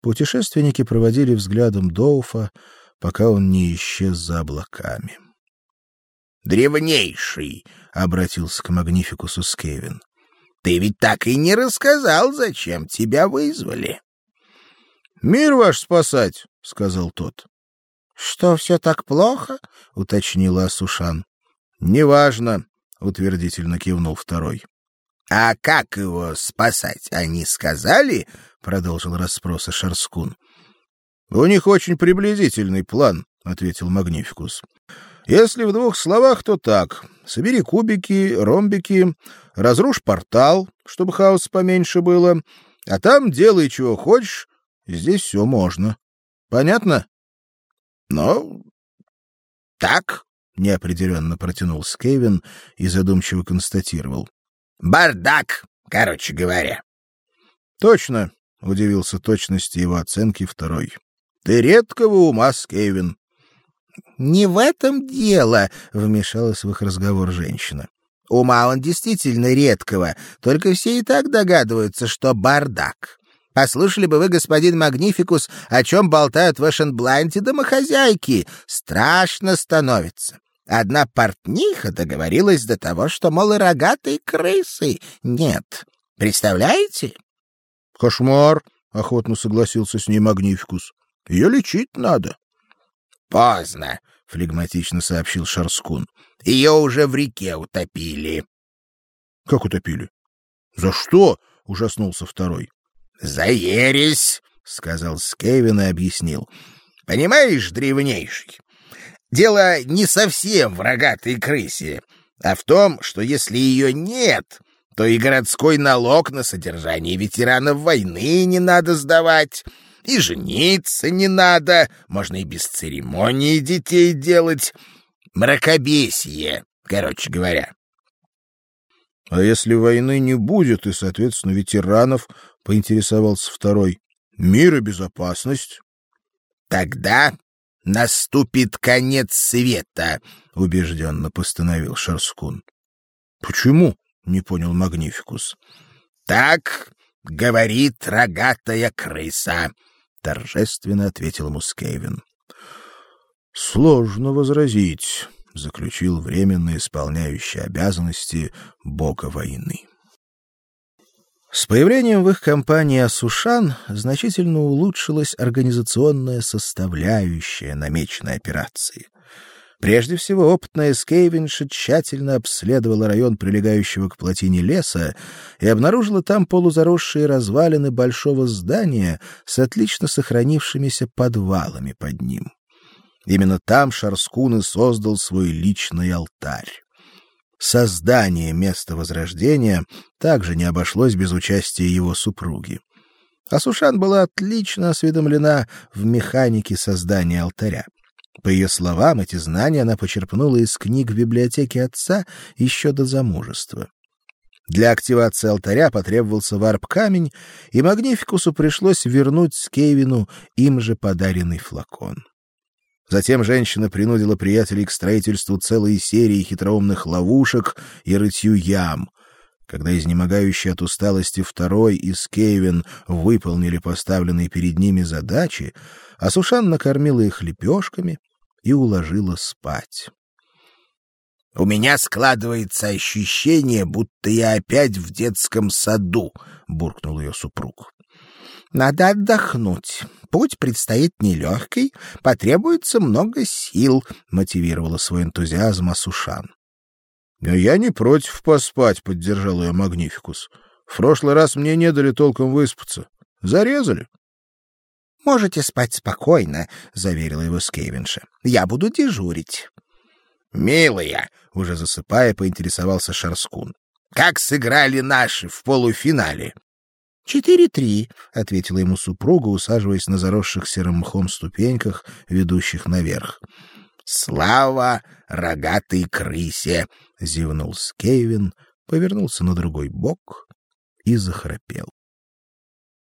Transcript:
Путешественники проводили взглядом Доуфа, пока он не исчез за облаками. Древнейший, обратился к Магнификусу Скевин. Ты ведь так и не рассказал, зачем тебя вызвали. Мир ваш спасать, сказал тот. Что все так плохо? уточнила Асушан. Неважно, утвердительно кивнул второй. А как его спасать, они сказали? Продолжил расспросы Шарскун. У них очень приблизительный план, ответил Магнификус. Если в двух словах, то так: собери кубики, ромбики, разрушь портал, чтобы хаос поменьше было, а там делай чего хочешь, здесь все можно. Понятно? Ну, так, неопределенно протянул Скевин и задумчиво констатировал: бардак, короче говоря. Точно, удивился точности его оценки второй. Ты редкого ума, Скевин. Не в этом дело, вмешалась в их разговор женщина. Ума он действительно редкого, только все и так догадываются, что бардак. Послушали бы вы, господин Магнификус, о чем болтают в Эшенбланте домохозяйки. Страшно становится. Одна портниха договорилась до того, что, мол, и крысы нет. Представляете? — Кошмар, — охотно согласился с ней Магнификус. — Ее лечить надо. Поздно, флегматично сообщил Шарскун. Ее уже в реке утопили. Как утопили? За что? ужаснулся второй. За ересь, сказал Скевин и объяснил. Понимаешь, древнейший, дело не совсем в рогатой крысе, а в том, что если ее нет, то и городской налог на содержание ветеранов войны не надо сдавать, и жениться не надо, можно и без церемонии детей делать. Мракобесие, короче говоря. — А если войны не будет и, соответственно, ветеранов, — поинтересовался второй, — мир и безопасность? — Тогда наступит конец света, — убежденно постановил Шарскун. — Почему? — не понял Магнификус. — Так говорит рогатая крыса, торжественно ответил ему Скейвин. Сложно возразить, заключил временно исполняющий обязанности бога войны. С появлением в их компании Асушан значительно улучшилась организационная составляющая намеченной операции. Прежде всего, опытная Скейвенша тщательно обследовала район прилегающего к плотине леса и обнаружила там полузаросшие развалины большого здания с отлично сохранившимися подвалами под ним. Именно там Шарскун и создал свой личный алтарь. Создание места возрождения также не обошлось без участия его супруги. Асушан была отлично осведомлена в механике создания алтаря. По ее словам, эти знания она почерпнула из книг в библиотеке отца еще до замужества. Для активации алтаря потребовался варп-камень, и Магнификусу пришлось вернуть Скевину им же подаренный флакон. Затем женщина принудила приятелей к строительству целой серии хитроумных ловушек и рытью ям. Когда изнемогающие от усталости второй и Скевин выполнили поставленные перед ними задачи, Асушан накормила их лепешками и уложила спать. У меня складывается ощущение, будто я опять в детском саду, буркнул ее супруг. Надо отдохнуть. Путь предстоит нелегкий, потребуется много сил, мотивировала свой энтузиазм Асушан. Я не против поспать, поддержал ее Магнификус. В прошлый раз мне не дали толком выспаться. Зарезали. Можете спать спокойно, заверила его Скевинша. Я буду дежурить. Милая, уже засыпая, поинтересовался Шарскун. Как сыграли наши в полуфинале? «Четыре-три», — ответила ему супруга, усаживаясь на заросших серым мхом ступеньках, ведущих наверх. «Слава рогатой крысе!» — зевнул Скейвин, повернулся на другой бок и захрапел.